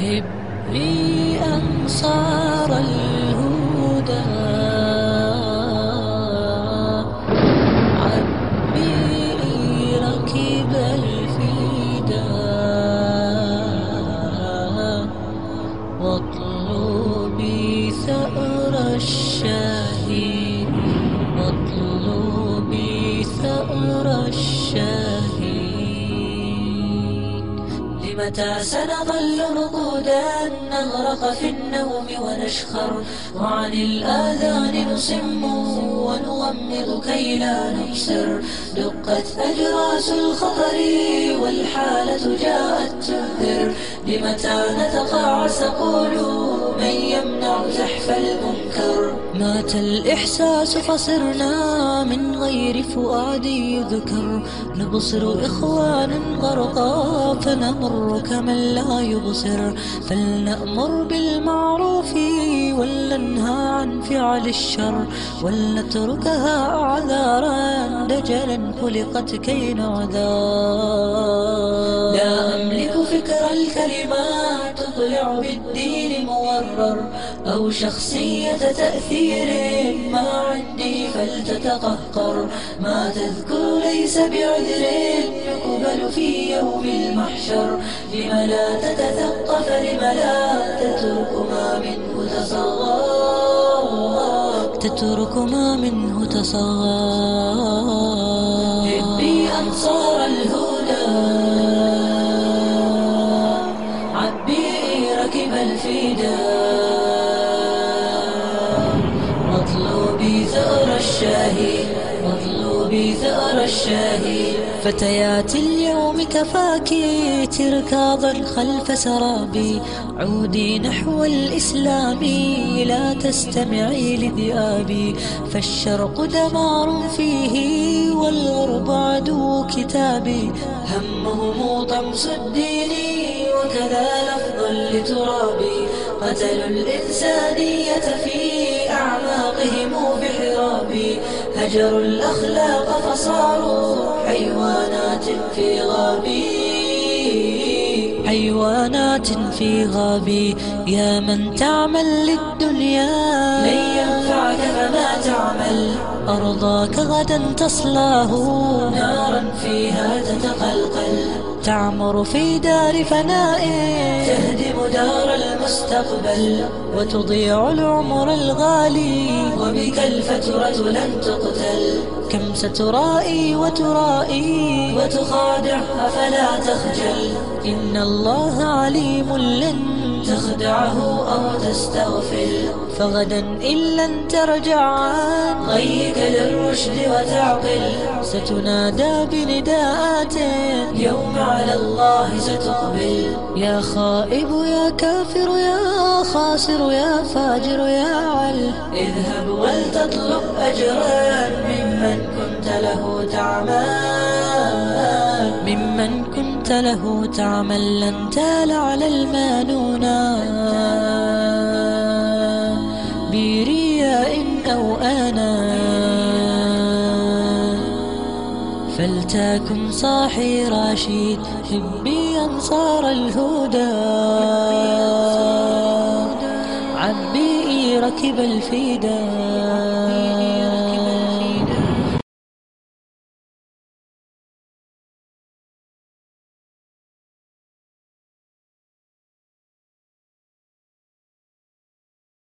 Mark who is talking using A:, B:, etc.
A: هبي أنصار الهدى. لمتى سنظل رقودا نغرق في النوم ونشخر؟ وعن الآذان نصم ونغمض كي لا نبصر. دقت أجراس الخطر والحالة جاءت تنذر. لمتى نتقاعس؟ قولوا من يمنع زحف المنكر مات الإحساس فصرنا من غير فؤاد يذكر. نبصر إخوانا غرقا فنمر كمن لا يبصر. فلنأمر بالمعروف ولننهى عن فعل الشر. ولنتركها أعذارا دجلا خلقت كي نعذار لا أملك فكر الكلمات تطلع بالدين مورر أو شخصية تأثير ما عندي فلتتقهقر. ما تذكر ليس بعذر يقبل في يوم المحشر. لم لا تتثقف لم لا تترك ما منه تصغر. تترك ما منه تصغر. حبي أنصار عبي ركب الفداء مطلوبي ثأر الشهيد مطلوبي ثأر الشهيد فتيات اليوم كفاكي تركاضا خلف سرابي. عودي نحو الإسلام لا تستمعي لذئابي. فالشرق دمار عدو كتابي همهم طمس الدين وكذا لفظ لترابي قتلوا الإنسانية في أعماقهم بحرابي هجروا الأخلاق فصاروا حيوانات في غابي. حيوانات في غابي. يا من تعمل للدنيا. لن ينفعك فما تعمل. أرضاك غدا تصلاه. نارا فيها تتقلقل. تعمر في دار فناء. تهدم دار المستقبل. وتضيع العمر الغالي. وبك الفترة لن تقتل. كم سترائي وترائي. وتخادع أفلا تخجل. إن الله عليم لن تخدعه أو تستغفل. فغدا إن لن ترجع. عن غيك للرشد وتعقل. ستنادى بنداءات. يوم على الله ستقبل. يا خائب يا كافر يا خاسر يا فاجر يا عل. اذهب ولتطلب أجرا ممن كنت له تعمل. ممن كنت له تعمل لن تال على المانونا برياء أو أنا فلتكن صاحي رشيد حبي أنصار الهدى. عبي ركب الفدا.